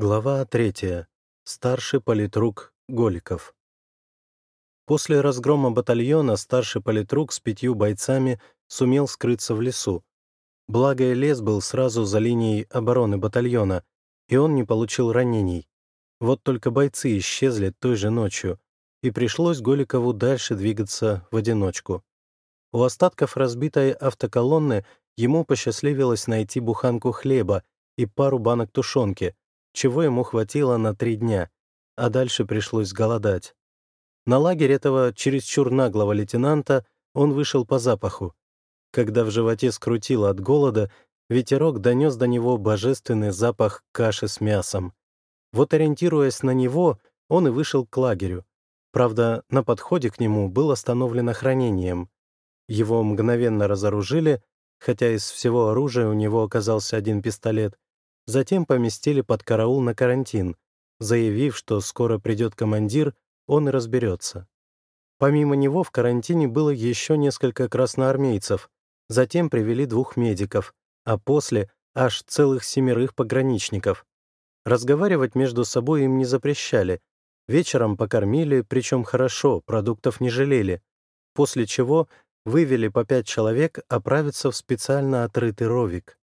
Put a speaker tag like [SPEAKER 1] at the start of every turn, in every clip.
[SPEAKER 1] Глава третья. Старший политрук Голиков. После разгрома батальона старший политрук с пятью бойцами сумел скрыться в лесу. Благо, лес был сразу за линией обороны батальона, и он не получил ранений. Вот только бойцы исчезли той же ночью, и пришлось Голикову дальше двигаться в одиночку. У остатков разбитой автоколонны ему посчастливилось найти буханку хлеба и пару банок тушенки — чего ему хватило на три дня, а дальше пришлось голодать. На лагерь этого чересчур наглого лейтенанта он вышел по запаху. Когда в животе скрутило от голода, ветерок донес до него божественный запах каши с мясом. Вот ориентируясь на него, он и вышел к лагерю. Правда, на подходе к нему был остановлен охранением. Его мгновенно разоружили, хотя из всего оружия у него оказался один пистолет, Затем поместили под караул на карантин, заявив, что скоро придет командир, он разберется. Помимо него в карантине было еще несколько красноармейцев, затем привели двух медиков, а после — аж целых семерых пограничников. Разговаривать между собой им не запрещали. Вечером покормили, причем хорошо, продуктов не жалели, после чего вывели по пять человек оправиться в специально отрытый ровик.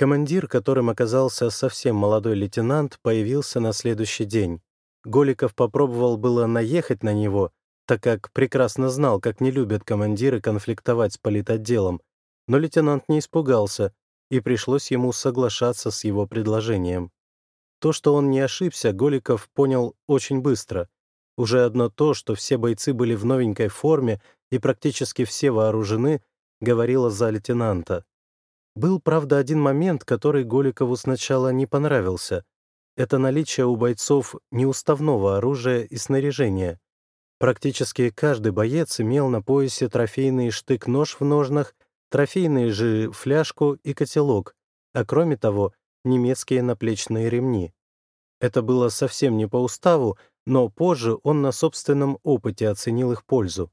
[SPEAKER 1] Командир, которым оказался совсем молодой лейтенант, появился на следующий день. Голиков попробовал было наехать на него, так как прекрасно знал, как не любят командиры конфликтовать с политотделом, но лейтенант не испугался, и пришлось ему соглашаться с его предложением. То, что он не ошибся, Голиков понял очень быстро. Уже одно то, что все бойцы были в новенькой форме и практически все вооружены, говорило за лейтенанта. Был, правда, один момент, который Голикову сначала не понравился. Это наличие у бойцов неуставного оружия и снаряжения. Практически каждый боец имел на поясе трофейный штык-нож в ножнах, трофейный же фляжку и котелок, а кроме того, немецкие наплечные ремни. Это было совсем не по уставу, но позже он на собственном опыте оценил их пользу.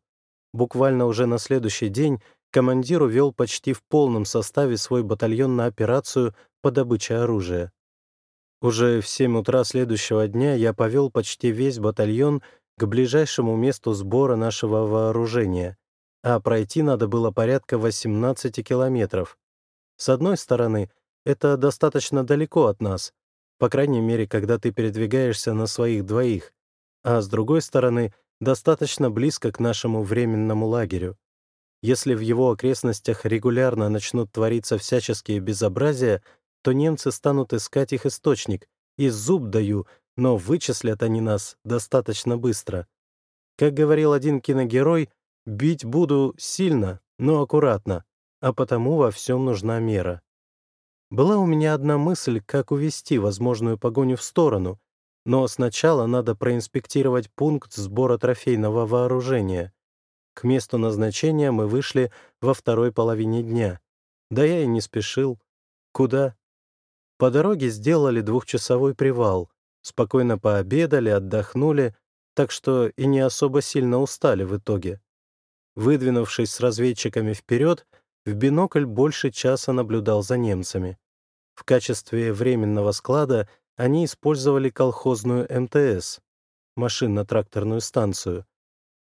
[SPEAKER 1] Буквально уже на следующий день командир увел почти в полном составе свой батальон на операцию по добыче оружия. Уже в 7 утра следующего дня я повел почти весь батальон к ближайшему месту сбора нашего вооружения, а пройти надо было порядка 18 километров. С одной стороны, это достаточно далеко от нас, по крайней мере, когда ты передвигаешься на своих двоих, а с другой стороны, достаточно близко к нашему временному лагерю. Если в его окрестностях регулярно начнут твориться всяческие безобразия, то немцы станут искать их источник, и зуб даю, но вычислят они нас достаточно быстро. Как говорил один киногерой, «бить буду сильно, но аккуратно, а потому во всем нужна мера». Была у меня одна мысль, как увести возможную погоню в сторону, но сначала надо проинспектировать пункт сбора трофейного вооружения. К месту назначения мы вышли во второй половине дня. Да я и не спешил. Куда? По дороге сделали двухчасовой привал, спокойно пообедали, отдохнули, так что и не особо сильно устали в итоге. Выдвинувшись с разведчиками вперед, в бинокль больше часа наблюдал за немцами. В качестве временного склада они использовали колхозную МТС, машинно-тракторную станцию,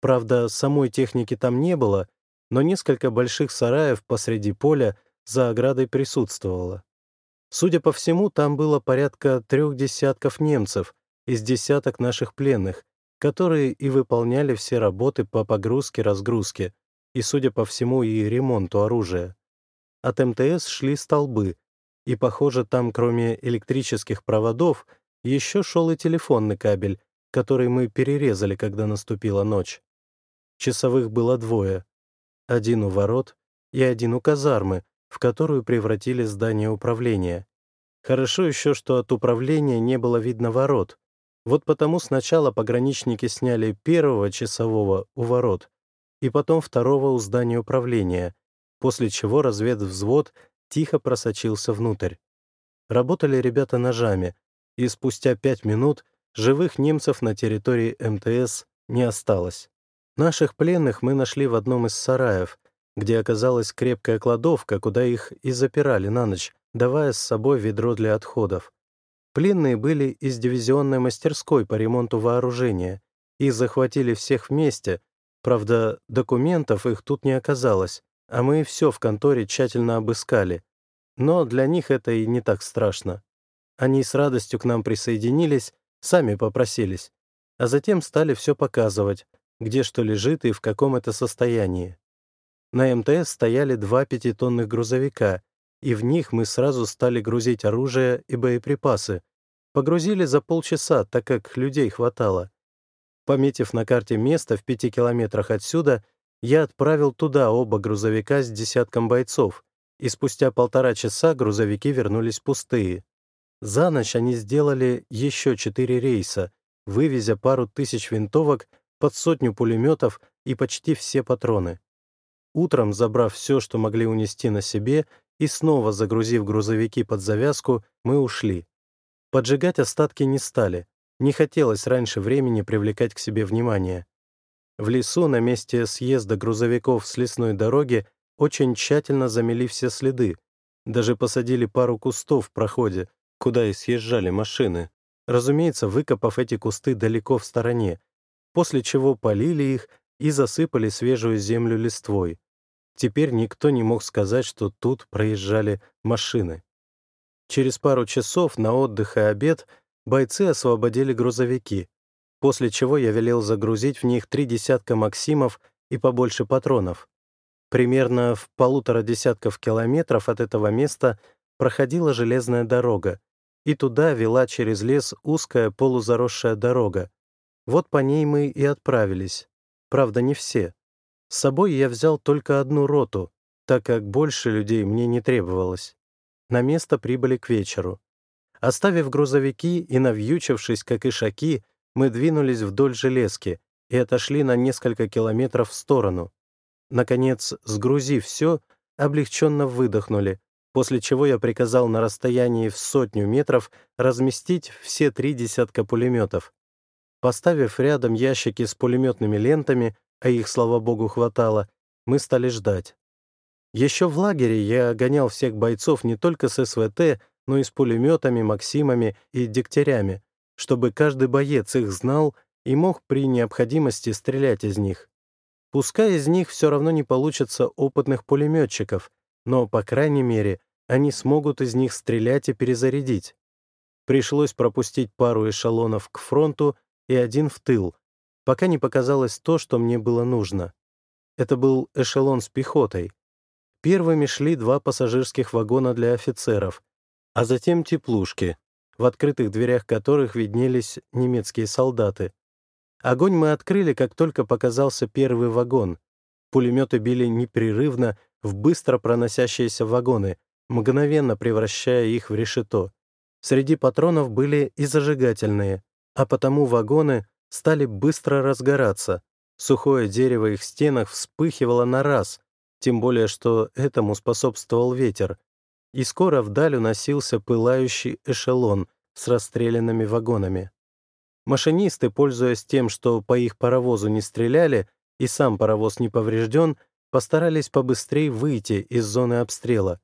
[SPEAKER 1] Правда, самой техники там не было, но несколько больших сараев посреди поля за оградой присутствовало. Судя по всему, там было порядка трех десятков немцев из десяток наших пленных, которые и выполняли все работы по погрузке-разгрузке и, судя по всему, и ремонту оружия. От МТС шли столбы, и, похоже, там, кроме электрических проводов, еще шел и телефонный кабель, который мы перерезали, когда наступила ночь. Часовых было двое. Один у ворот и один у казармы, в которую превратили здание управления. Хорошо еще, что от управления не было видно ворот. Вот потому сначала пограничники сняли первого часового у ворот и потом второго у здания управления, после чего разведвзвод тихо просочился внутрь. Работали ребята ножами, и спустя пять минут живых немцев на территории МТС не осталось. Наших пленных мы нашли в одном из сараев, где оказалась крепкая кладовка, куда их и запирали на ночь, давая с собой ведро для отходов. Пленные были из дивизионной мастерской по ремонту вооружения. Их захватили всех вместе. Правда, документов их тут не оказалось, а мы все в конторе тщательно обыскали. Но для них это и не так страшно. Они с радостью к нам присоединились, сами попросились, а затем стали все показывать, где что лежит и в каком это состоянии. На МТС стояли два пятитонных грузовика, и в них мы сразу стали грузить оружие и боеприпасы. Погрузили за полчаса, так как людей хватало. Пометив на карте место в пяти километрах отсюда, я отправил туда оба грузовика с десятком бойцов, и спустя полтора часа грузовики вернулись пустые. За ночь они сделали еще четыре рейса, вывезя пару тысяч винтовок, под сотню пулеметов и почти все патроны. Утром, забрав все, что могли унести на себе, и снова загрузив грузовики под завязку, мы ушли. Поджигать остатки не стали, не хотелось раньше времени привлекать к себе внимание. В лесу на месте съезда грузовиков с лесной дороги очень тщательно замели все следы, даже посадили пару кустов в проходе, куда и съезжали машины, разумеется, выкопав эти кусты далеко в стороне, после чего полили их и засыпали свежую землю листвой. Теперь никто не мог сказать, что тут проезжали машины. Через пару часов на отдых и обед бойцы освободили грузовики, после чего я велел загрузить в них три десятка «Максимов» и побольше патронов. Примерно в полутора десятков километров от этого места проходила железная дорога, и туда вела через лес узкая полузаросшая дорога. Вот по ней мы и отправились. Правда, не все. С собой я взял только одну роту, так как больше людей мне не требовалось. На место прибыли к вечеру. Оставив грузовики и навьючившись, как ишаки, мы двинулись вдоль железки и отошли на несколько километров в сторону. Наконец, сгрузив все, облегченно выдохнули, после чего я приказал на расстоянии в сотню метров разместить все три десятка пулеметов. Поставив рядом ящики с пулеметными лентами, а их, слава богу, хватало, мы стали ждать. Еще в лагере я гонял всех бойцов не только с СВТ, но и с пулеметами, Максимами и Дегтярями, чтобы каждый боец их знал и мог при необходимости стрелять из них. Пускай из них все равно не получится опытных пулеметчиков, но, по крайней мере, они смогут из них стрелять и перезарядить. Пришлось пропустить пару эшелонов к фронту и один в тыл, пока не показалось то, что мне было нужно. Это был эшелон с пехотой. Первыми шли два пассажирских вагона для офицеров, а затем теплушки, в открытых дверях которых виднелись немецкие солдаты. Огонь мы открыли, как только показался первый вагон. Пулеметы били непрерывно в быстро проносящиеся вагоны, мгновенно превращая их в решето. Среди патронов были и зажигательные, а потому вагоны стали быстро разгораться. Сухое дерево их стенах вспыхивало на раз, тем более что этому способствовал ветер. И скоро вдаль уносился пылающий эшелон с расстрелянными вагонами. Машинисты, пользуясь тем, что по их паровозу не стреляли и сам паровоз не поврежден, постарались побыстрее выйти из зоны обстрела.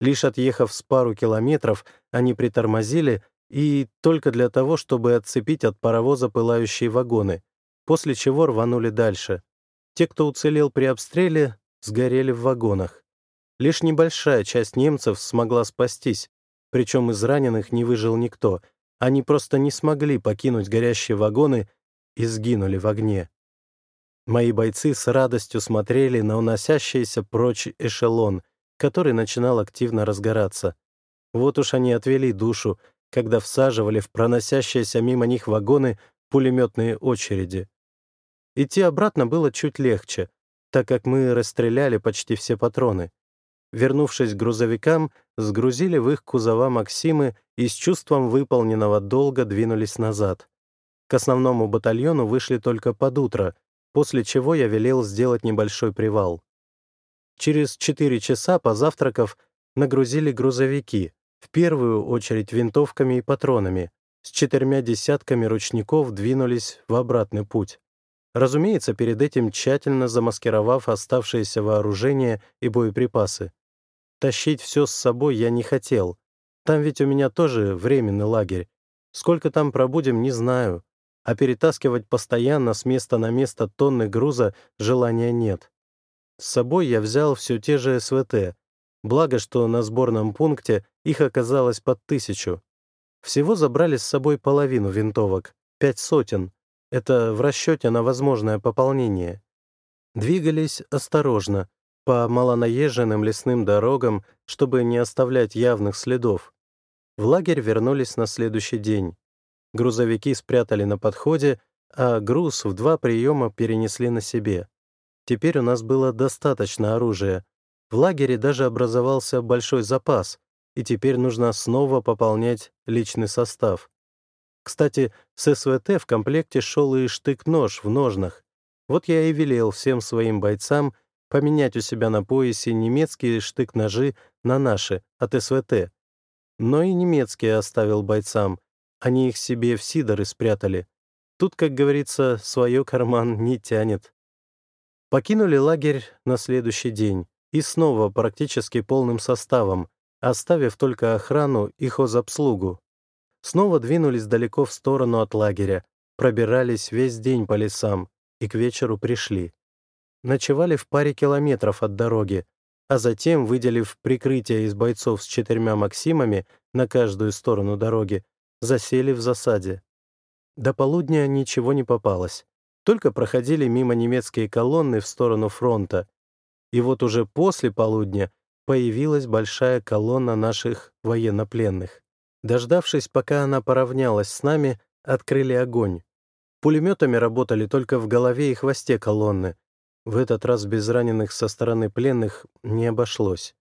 [SPEAKER 1] Лишь отъехав с пару километров, они притормозили и только для того, чтобы отцепить от паровоза пылающие вагоны, после чего рванули дальше. Те, кто уцелел при обстреле, сгорели в вагонах. Лишь небольшая часть немцев смогла спастись, причем из раненых не выжил никто — они просто не смогли покинуть горящие вагоны и сгинули в огне. Мои бойцы с радостью смотрели на уносящийся прочь эшелон, который начинал активно разгораться. Вот уж они отвели душу, когда всаживали в проносящиеся мимо них вагоны пулеметные очереди. Идти обратно было чуть легче, так как мы расстреляли почти все патроны. Вернувшись к грузовикам, сгрузили в их кузова Максимы и с чувством выполненного долга двинулись назад. К основному батальону вышли только под утро, после чего я велел сделать небольшой привал. Через четыре часа, позавтракав, нагрузили грузовики, в первую очередь винтовками и патронами, с четырьмя десятками ручников двинулись в обратный путь. Разумеется, перед этим тщательно замаскировав оставшееся вооружение и боеприпасы. Тащить все с собой я не хотел. Там ведь у меня тоже временный лагерь. Сколько там пробудем, не знаю. А перетаскивать постоянно с места на место тонны груза желания нет. С собой я взял все те же СВТ. Благо, что на сборном пункте их оказалось под тысячу. Всего забрали с собой половину винтовок, пять сотен. Это в расчете на возможное пополнение. Двигались осторожно, по малонаезженным лесным дорогам, чтобы не оставлять явных следов. В лагерь вернулись на следующий день. Грузовики спрятали на подходе, а груз в два приема перенесли на себе. Теперь у нас было достаточно оружия. В лагере даже образовался большой запас, и теперь нужно снова пополнять личный состав. Кстати, с СВТ в комплекте шел и штык-нож в ножнах. Вот я и велел всем своим бойцам поменять у себя на поясе немецкие штык-ножи на наши, от СВТ. Но и немецкие оставил бойцам, они их себе в сидоры спрятали. Тут, как говорится, свое карман не тянет. Покинули лагерь на следующий день и снова практически полным составом, оставив только охрану и хозобслугу. Снова двинулись далеко в сторону от лагеря, пробирались весь день по лесам и к вечеру пришли ночевали в паре километров от дороги, а затем, выделив прикрытие из бойцов с четырьмя «Максимами» на каждую сторону дороги, засели в засаде. До полудня ничего не попалось, только проходили мимо немецкие колонны в сторону фронта. И вот уже после полудня появилась большая колонна наших военнопленных. Дождавшись, пока она поравнялась с нами, открыли огонь. Пулеметами работали только в голове и хвосте колонны, в этот раз без раненых со стороны пленных не обошлось.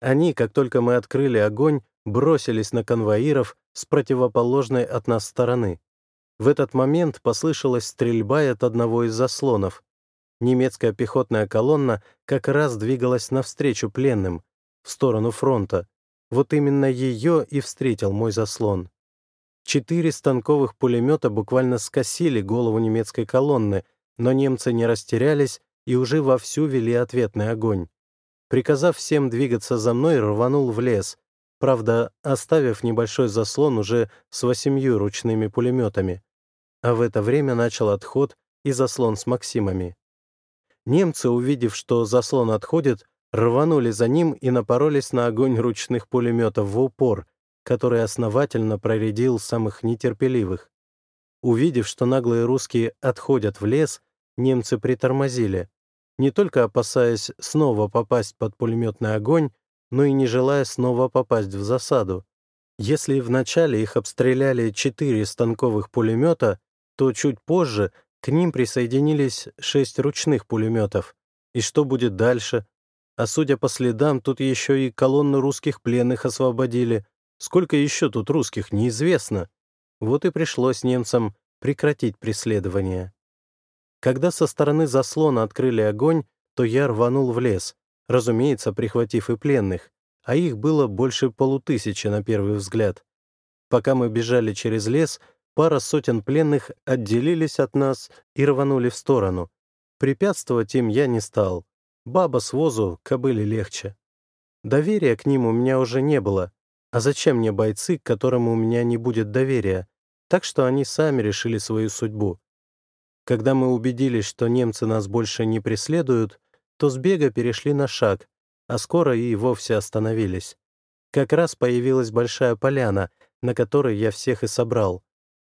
[SPEAKER 1] Они, как только мы открыли огонь, бросились на конвоиров с противоположной от нас стороны. В этот момент послышалась стрельба от одного из заслонов. Немецкая пехотная колонна как раз двигалась навстречу пленным, в сторону фронта. Вот именно ее и встретил мой заслон. Четыре станковых пулемета буквально скосили голову немецкой колонны, но немцы не растерялись и уже вовсю вели ответный огонь. Приказав всем двигаться за мной, рванул в лес, правда, оставив небольшой заслон уже с восемью ручными пулеметами. А в это время начал отход и заслон с Максимами. Немцы, увидев, что заслон отходит, рванули за ним и напоролись на огонь ручных пулеметов в упор, который основательно проредил самых нетерпеливых. Увидев, что наглые русские отходят в лес, немцы притормозили, не только опасаясь снова попасть под пулеметный огонь, но и не желая снова попасть в засаду. Если вначале их обстреляли четыре станковых пулемета, то чуть позже к ним присоединились шесть ручных пулеметов. И что будет дальше? А судя по следам, тут еще и колонну русских пленных освободили. Сколько еще тут русских, неизвестно. Вот и пришлось немцам прекратить преследование. Когда со стороны заслона открыли огонь, то я рванул в лес, разумеется, прихватив и пленных, а их было больше полутысячи на первый взгляд. Пока мы бежали через лес, пара сотен пленных отделились от нас и рванули в сторону. Препятствовать им я не стал. Баба с возу кобыли легче. Доверия к ним у меня уже не было. А зачем мне бойцы, к которым у меня не будет доверия? Так что они сами решили свою судьбу. Когда мы убедились, что немцы нас больше не преследуют, то с бега перешли на шаг, а скоро и вовсе остановились. Как раз появилась большая поляна, на которой я всех и собрал.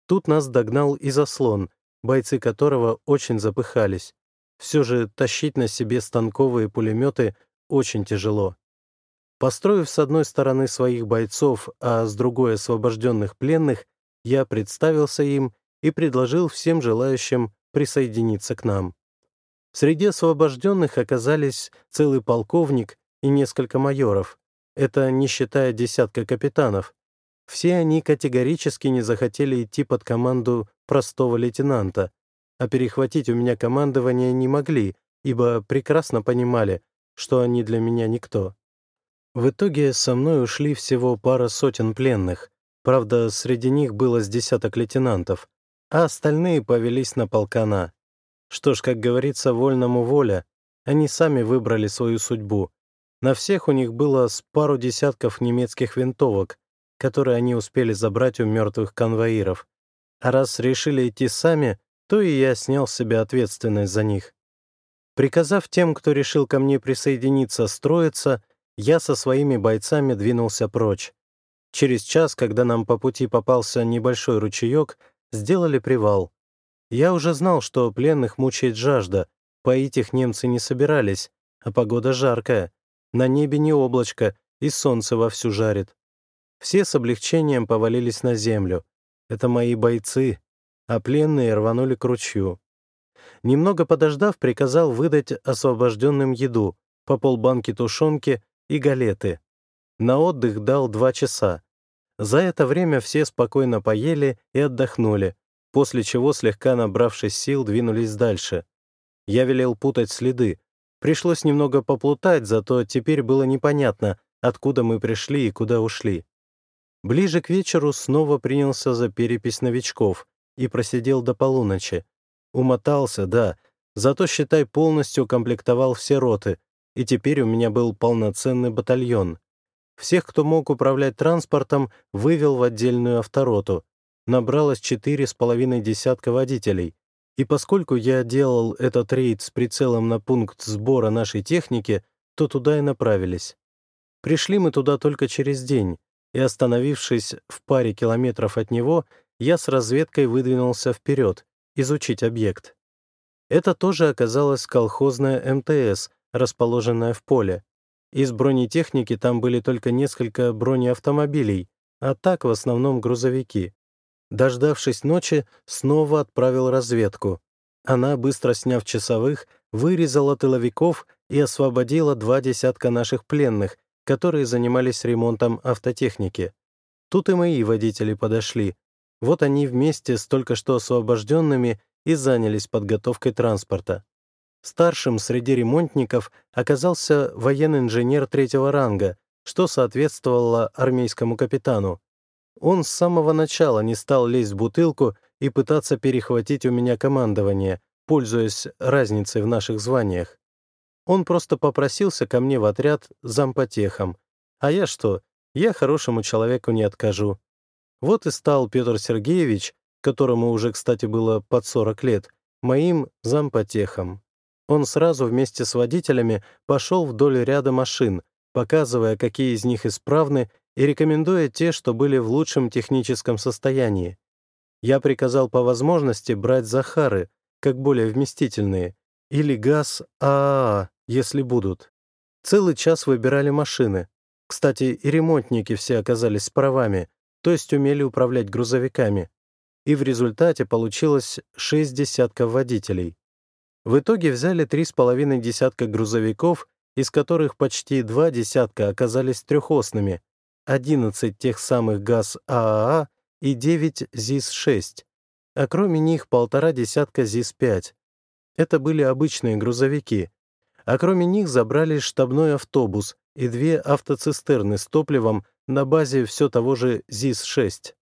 [SPEAKER 1] Тут нас догнал и заслон, бойцы которого очень запыхались. Все же тащить на себе станковые пулеметы очень тяжело. Построив с одной стороны своих бойцов, а с другой освобожденных пленных, я представился им и предложил всем желающим присоединиться к нам. Среди освобожденных оказались целый полковник и несколько майоров, это не считая десятка капитанов. Все они категорически не захотели идти под команду простого лейтенанта, а перехватить у меня командование не могли, ибо прекрасно понимали, что они для меня никто. В итоге со мной ушли всего пара сотен пленных, правда, среди них было с десяток лейтенантов, а остальные повелись на полкана. Что ж, как говорится, вольному воля, они сами выбрали свою судьбу. На всех у них было с пару десятков немецких винтовок, которые они успели забрать у мертвых конвоиров. А раз решили идти сами, то и я снял с себя ответственность за них. Приказав тем, кто решил ко мне присоединиться, строиться, я со своими бойцами двинулся прочь. Через час, когда нам по пути попался небольшой ручеек, сделали привал. Я уже знал, что пленных мучает жажда, поить их немцы не собирались, а погода жаркая, на небе не облачко, и солнце вовсю жарит. Все с облегчением повалились на землю. Это мои бойцы, а пленные рванули к ручью. Немного подождав, приказал выдать освобожденным еду, по полбанки тушенки и галеты. На отдых дал два часа. За это время все спокойно поели и отдохнули, после чего, слегка набравшись сил, двинулись дальше. Я велел путать следы. Пришлось немного поплутать, зато теперь было непонятно, откуда мы пришли и куда ушли. Ближе к вечеру снова принялся за перепись новичков и просидел до полуночи. Умотался, да, зато, считай, полностью комплектовал все роты, и теперь у меня был полноценный батальон. Всех, кто мог управлять транспортом, вывел в отдельную автороту. Набралось четыре с половиной десятка водителей. И поскольку я делал этот рейд с прицелом на пункт сбора нашей техники, то туда и направились. Пришли мы туда только через день, и, остановившись в паре километров от него, я с разведкой выдвинулся вперед, изучить объект. Это тоже оказалось колхозная МТС, расположенная в поле. Из бронетехники там были только несколько бронеавтомобилей, а так в основном грузовики. Дождавшись ночи, снова отправил разведку. Она, быстро сняв часовых, вырезала тыловиков и освободила два десятка наших пленных, которые занимались ремонтом автотехники. Тут и мои водители подошли. Вот они вместе с только что освобожденными и занялись подготовкой транспорта. Старшим среди ремонтников оказался военный инженер третьего ранга, что соответствовало армейскому капитану. Он с самого начала не стал лезть в бутылку и пытаться перехватить у меня командование, пользуясь разницей в наших званиях. Он просто попросился ко мне в отряд зампотехом. А я что? Я хорошему человеку не откажу. Вот и стал Петр Сергеевич, которому уже, кстати, было под 40 лет, моим зампотехом. Он сразу вместе с водителями пошел вдоль ряда машин, показывая, какие из них исправны, и рекомендуя те, что были в лучшем техническом состоянии. Я приказал по возможности брать Захары, как более вместительные, или газ ААА, если будут. Целый час выбирали машины. Кстати, и ремонтники все оказались с правами, то есть умели управлять грузовиками. И в результате получилось шесть десятков водителей. В итоге взяли три с половиной десятка грузовиков, из которых почти два десятка оказались трехосными, 11 тех самых ГАЗ ААА и 9 ЗИС-6, а кроме них полтора десятка ЗИС-5. Это были обычные грузовики, а кроме них забрали штабной автобус и две автоцистерны с топливом на базе все того же ЗИС-6.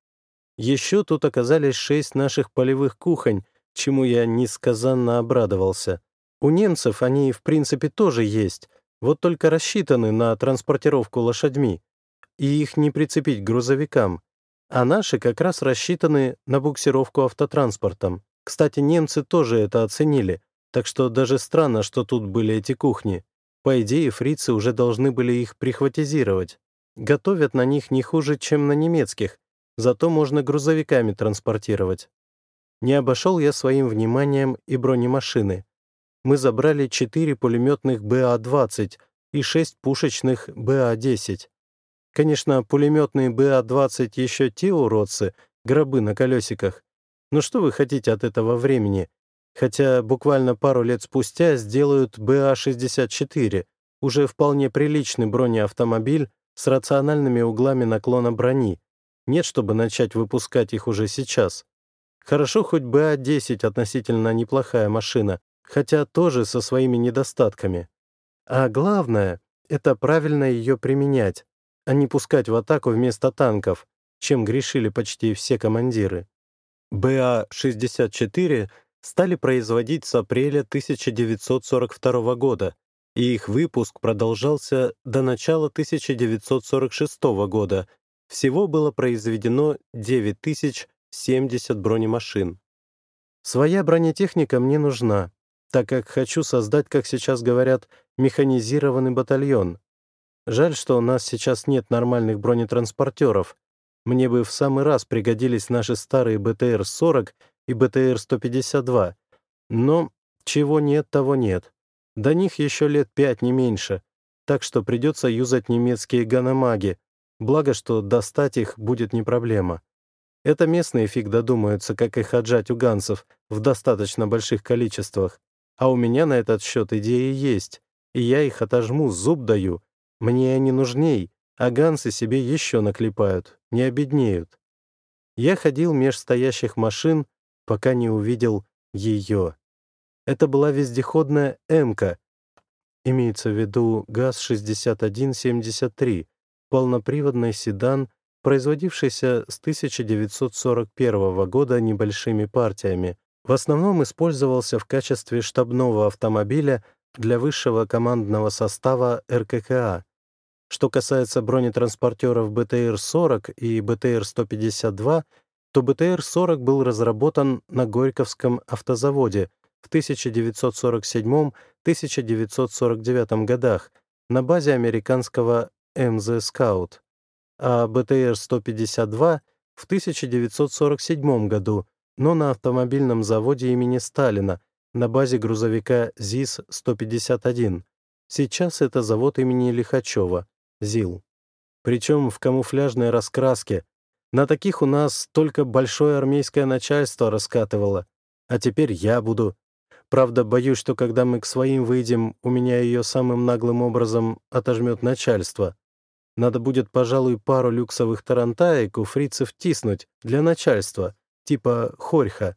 [SPEAKER 1] Еще тут оказались шесть наших полевых кухонь, чему я несказанно обрадовался. У немцев они, в принципе, тоже есть, вот только рассчитаны на транспортировку лошадьми, и их не прицепить к грузовикам, а наши как раз рассчитаны на буксировку автотранспортом. Кстати, немцы тоже это оценили, так что даже странно, что тут были эти кухни. По идее, фрицы уже должны были их прихватизировать. Готовят на них не хуже, чем на немецких, зато можно грузовиками транспортировать. Не обошел я своим вниманием и бронемашины. Мы забрали 4 пулеметных БА-20 и 6 пушечных БА-10. Конечно, пулеметные БА-20 еще те уродцы, гробы на колесиках. Но что вы хотите от этого времени? Хотя буквально пару лет спустя сделают БА-64, уже вполне приличный бронеавтомобиль с рациональными углами наклона брони. Нет, чтобы начать выпускать их уже сейчас. Хорошо, хоть БА-10 относительно неплохая машина, хотя тоже со своими недостатками. А главное — это правильно ее применять, а не пускать в атаку вместо танков, чем грешили почти все командиры. БА-64 стали производить с апреля 1942 года, и их выпуск продолжался до начала 1946 года, Всего было произведено 9070 бронемашин. Своя бронетехника мне нужна, так как хочу создать, как сейчас говорят, механизированный батальон. Жаль, что у нас сейчас нет нормальных бронетранспортеров. Мне бы в самый раз пригодились наши старые БТР-40 и БТР-152. Но чего нет, того нет. До них еще лет пять, не меньше. Так что придется юзать немецкие ганамаги, Благо, что достать их будет не проблема. Это местные фиг додумаются, как их отжать у ганцев в достаточно больших количествах. А у меня на этот счет идеи есть, и я их отожму, зуб даю. Мне они нужней, а ганцы себе еще наклепают, не обеднеют. Я ходил меж стоящих машин, пока не увидел ее. Это была вездеходная «Эмка», имеется в виду ГАЗ-6173, полноприводный седан, производившийся с 1941 года небольшими партиями, в основном использовался в качестве штабного автомобиля для высшего командного состава РККА. Что касается бронетранспортеров БТР-40 и БТР-152, то БТР-40 был разработан на Горьковском автозаводе в 1947-1949 годах на базе американского МЗ «Скаут», а БТР-152 в 1947 году, но на автомобильном заводе имени Сталина на базе грузовика ЗИС-151. Сейчас это завод имени Лихачева, ЗИЛ. Причем в камуфляжной раскраске. На таких у нас только большое армейское начальство раскатывало. А теперь я буду. Правда, боюсь, что когда мы к своим выйдем, у меня ее самым наглым образом отожмет начальство. Надо будет, пожалуй, пару люксовых тарантаек у фрицев тиснуть для начальства, типа хорьха.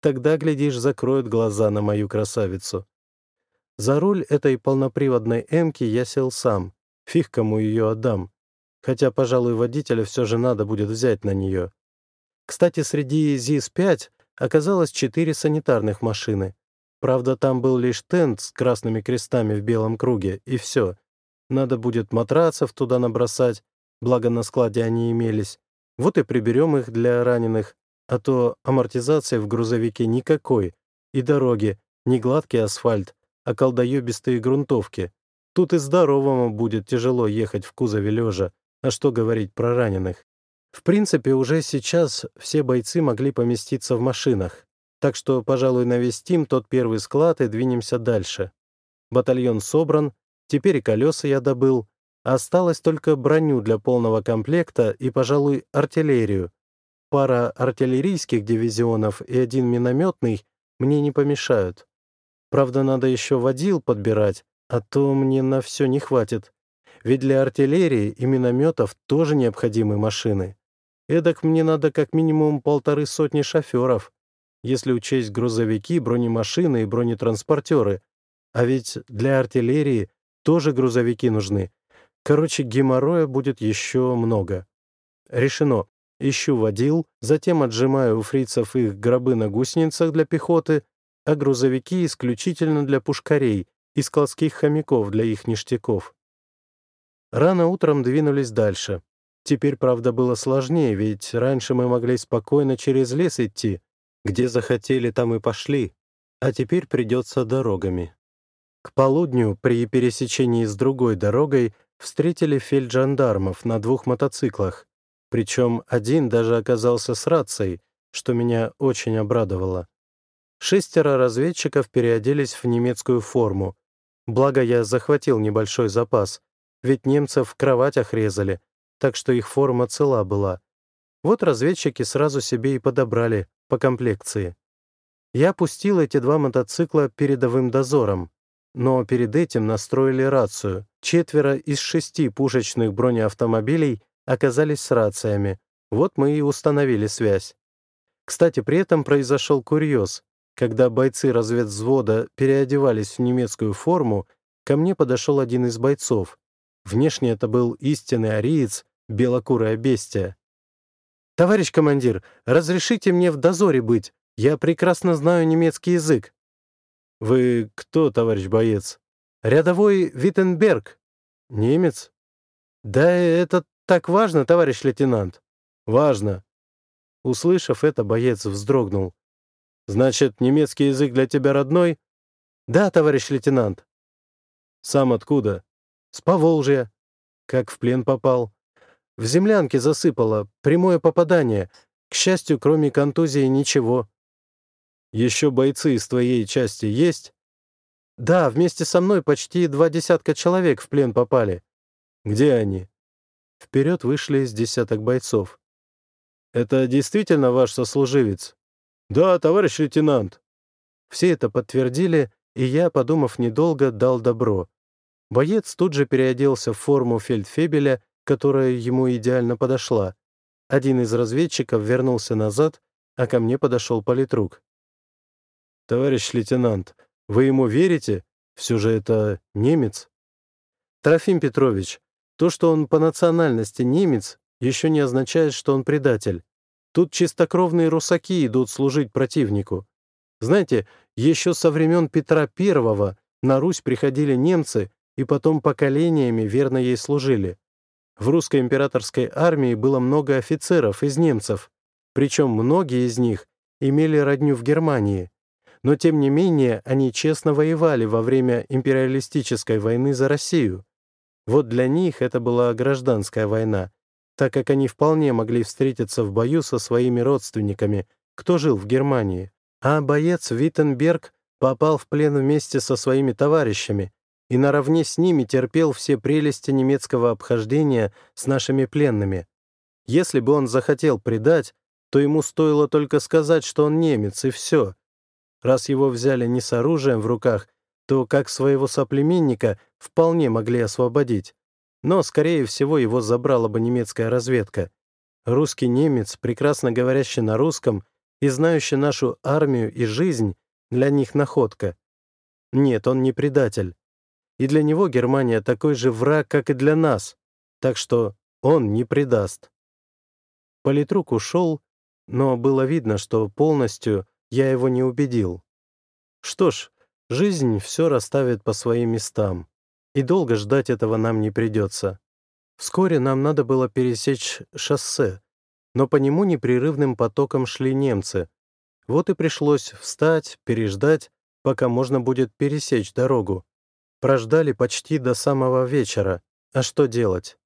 [SPEAKER 1] Тогда, глядишь, закроют глаза на мою красавицу. За руль этой полноприводной «Эмки» я сел сам. Фиг кому ее отдам. Хотя, пожалуй, водителя все же надо будет взять на нее. Кстати, среди ЗИС-5 оказалось четыре санитарных машины. Правда, там был лишь тент с красными крестами в белом круге, и все. Надо будет матрацев туда набросать, благо на складе они имелись. Вот и приберем их для раненых, а то амортизации в грузовике никакой, и дороги, не гладкий асфальт, а колдоебистые грунтовки. Тут и здоровому будет тяжело ехать в кузове лежа, а что говорить про раненых. В принципе, уже сейчас все бойцы могли поместиться в машинах, так что, пожалуй, навестим тот первый склад и двинемся дальше. Батальон собран, Теперь и колеса я добыл. Осталось только броню для полного комплекта и, пожалуй, артиллерию. Пара артиллерийских дивизионов и один минометный мне не помешают. Правда, надо еще водил подбирать, а то мне на все не хватит. Ведь для артиллерии и минометов тоже необходимы машины. Эдак мне надо как минимум полторы сотни шоферов, если учесть грузовики, бронемашины и бронетранспортеры. А ведь для артиллерии тоже грузовики нужны. Короче, геморроя будет еще много. Решено. Ищу водил, затем отжимаю у фрицев их гробы на гусеницах для пехоты, а грузовики исключительно для пушкарей и складских хомяков для их ништяков. Рано утром двинулись дальше. Теперь, правда, было сложнее, ведь раньше мы могли спокойно через лес идти. Где захотели, там и пошли. А теперь придется дорогами. К полудню при пересечении с другой дорогой встретили фельджандармов на двух мотоциклах, причем один даже оказался с рацией, что меня очень обрадовало. Шестеро разведчиков переоделись в немецкую форму. Благо я захватил небольшой запас, ведь немцев в кроватях резали, так что их форма цела была. Вот разведчики сразу себе и подобрали по комплекции. Я пустил эти два мотоцикла передовым дозором. Но перед этим настроили рацию. Четверо из шести пушечных бронеавтомобилей оказались с рациями. Вот мы и установили связь. Кстати, при этом произошел курьез. Когда бойцы разведвзвода переодевались в немецкую форму, ко мне подошел один из бойцов. Внешне это был истинный ариец, белокурое бестия. «Товарищ командир, разрешите мне в дозоре быть. Я прекрасно знаю немецкий язык». «Вы кто, товарищ боец?» «Рядовой Виттенберг». «Немец?» «Да, это «Так важно, товарищ лейтенант?» «Важно». Услышав это, боец вздрогнул. «Значит, немецкий язык для тебя родной?» «Да, товарищ лейтенант». «Сам откуда?» «С Поволжья». «Как в плен попал?» «В землянке засыпало. Прямое попадание. К счастью, кроме контузии ничего». «Еще бойцы из твоей части есть?» «Да, вместе со мной почти два десятка человек в плен попали». «Где они?» Вперед вышли из десяток бойцов. «Это действительно ваш сослуживец?» «Да, товарищ лейтенант». Все это подтвердили, и я, подумав недолго, дал добро. Боец тут же переоделся в форму фельдфебеля, которая ему идеально подошла. Один из разведчиков вернулся назад, а ко мне подошел политрук. «Товарищ лейтенант, вы ему верите? Все же это немец?» «Трофим Петрович, то, что он по национальности немец, еще не означает, что он предатель. Тут чистокровные русаки идут служить противнику. Знаете, еще со времен Петра I на Русь приходили немцы и потом поколениями верно ей служили. В русской императорской армии было много офицеров из немцев, причем многие из них имели родню в Германии. Но тем не менее они честно воевали во время империалистической войны за Россию. Вот для них это была гражданская война, так как они вполне могли встретиться в бою со своими родственниками, кто жил в Германии. А боец Виттенберг попал в плен вместе со своими товарищами и наравне с ними терпел все прелести немецкого обхождения с нашими пленными. Если бы он захотел предать, то ему стоило только сказать, что он немец, и все. Раз его взяли не с оружием в руках, то, как своего соплеменника, вполне могли освободить но, скорее всего, его забрала бы немецкая разведка. Русский немец, прекрасно говорящий на русском и знающий нашу армию и жизнь, для них находка. Нет, он не предатель. И для него Германия такой же враг, как и для нас, так что он не предаст. Политрук ушел, но было видно, что полностью я его не убедил. Что ж, жизнь все расставит по своим местам. И долго ждать этого нам не придется. Вскоре нам надо было пересечь шоссе, но по нему непрерывным потоком шли немцы. Вот и пришлось встать, переждать, пока можно будет пересечь дорогу. Прождали почти до самого вечера. А что делать?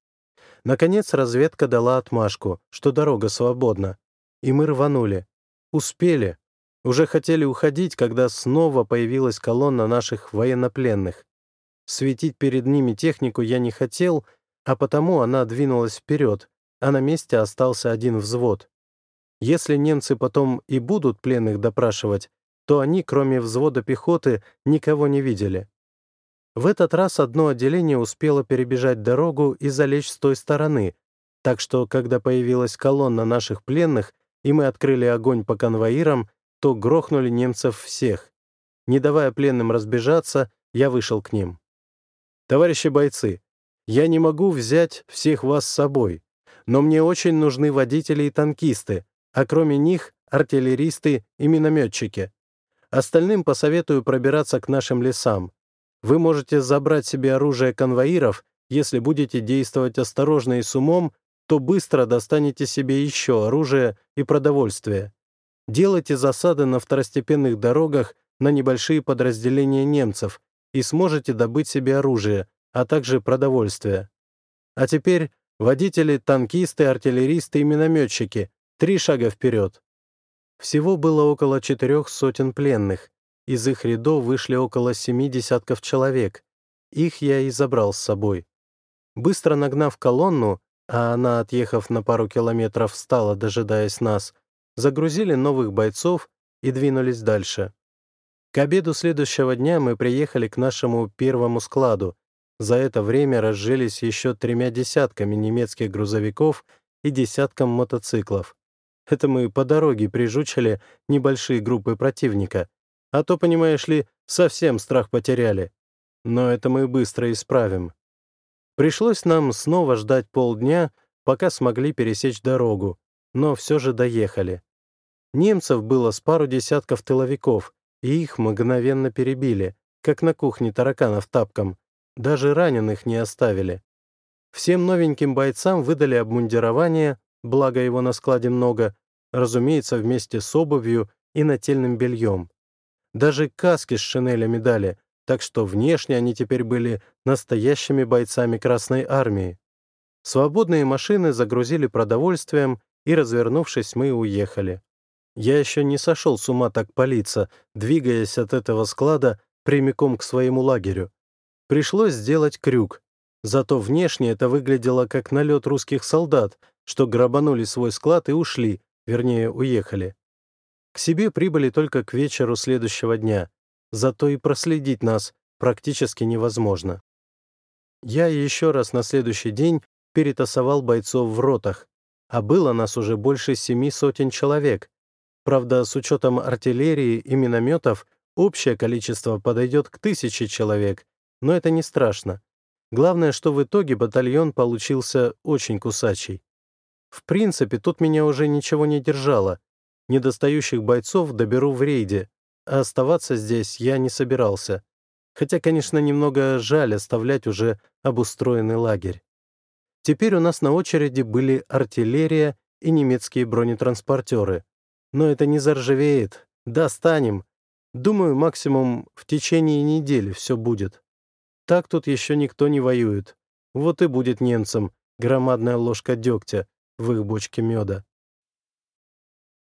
[SPEAKER 1] Наконец разведка дала отмашку, что дорога свободна. И мы рванули. Успели. Уже хотели уходить, когда снова появилась колонна наших военнопленных. Светить перед ними технику я не хотел, а потому она двинулась вперед, а на месте остался один взвод. Если немцы потом и будут пленных допрашивать, то они, кроме взвода пехоты, никого не видели. В этот раз одно отделение успело перебежать дорогу и залечь с той стороны, так что, когда появилась колонна наших пленных, и мы открыли огонь по конвоирам, то грохнули немцев всех. Не давая пленным разбежаться, я вышел к ним. Товарищи бойцы, я не могу взять всех вас с собой, но мне очень нужны водители и танкисты, а кроме них артиллеристы и минометчики. Остальным посоветую пробираться к нашим лесам. Вы можете забрать себе оружие конвоиров, если будете действовать осторожно и с умом, то быстро достанете себе еще оружие и продовольствие. Делайте засады на второстепенных дорогах на небольшие подразделения немцев, и сможете добыть себе оружие, а также продовольствие. А теперь водители, танкисты, артиллеристы и минометчики. Три шага вперед. Всего было около четырех сотен пленных. Из их рядов вышли около семи десятков человек. Их я и забрал с собой. Быстро нагнав колонну, а она, отъехав на пару километров, встала, дожидаясь нас, загрузили новых бойцов и двинулись дальше. К обеду следующего дня мы приехали к нашему первому складу. За это время разжились еще тремя десятками немецких грузовиков и десятком мотоциклов. Это мы по дороге прижучили небольшие группы противника. А то, понимаешь ли, совсем страх потеряли. Но это мы быстро исправим. Пришлось нам снова ждать полдня, пока смогли пересечь дорогу, но все же доехали. Немцев было с пару десятков тыловиков — и их мгновенно перебили, как на кухне тараканов тапком. Даже раненых не оставили. Всем новеньким бойцам выдали обмундирование, благо его на складе много, разумеется, вместе с обувью и нательным бельем. Даже каски с шинелями дали, так что внешне они теперь были настоящими бойцами Красной Армии. Свободные машины загрузили продовольствием, и, развернувшись, мы уехали. Я еще не сошел с ума так палиться, двигаясь от этого склада прямиком к своему лагерю. Пришлось сделать крюк. Зато внешне это выглядело как налет русских солдат, что грабанули свой склад и ушли, вернее, уехали. К себе прибыли только к вечеру следующего дня, зато и проследить нас практически невозможно. Я еще раз на следующий день перетасовал бойцов в ротах, а было нас уже больше семи сотен человек. Правда, с учетом артиллерии и минометов общее количество подойдет к тысяче человек, но это не страшно. Главное, что в итоге батальон получился очень кусачий. В принципе, тут меня уже ничего не держало. Недостающих бойцов доберу в рейде, а оставаться здесь я не собирался. Хотя, конечно, немного жаль оставлять уже обустроенный лагерь. Теперь у нас на очереди были артиллерия и немецкие бронетранспортеры. Но это не заржавеет. Достанем. Думаю, максимум в течение недели все будет. Так тут еще никто не воюет. Вот и будет немцам громадная ложка дегтя в их бочке меда.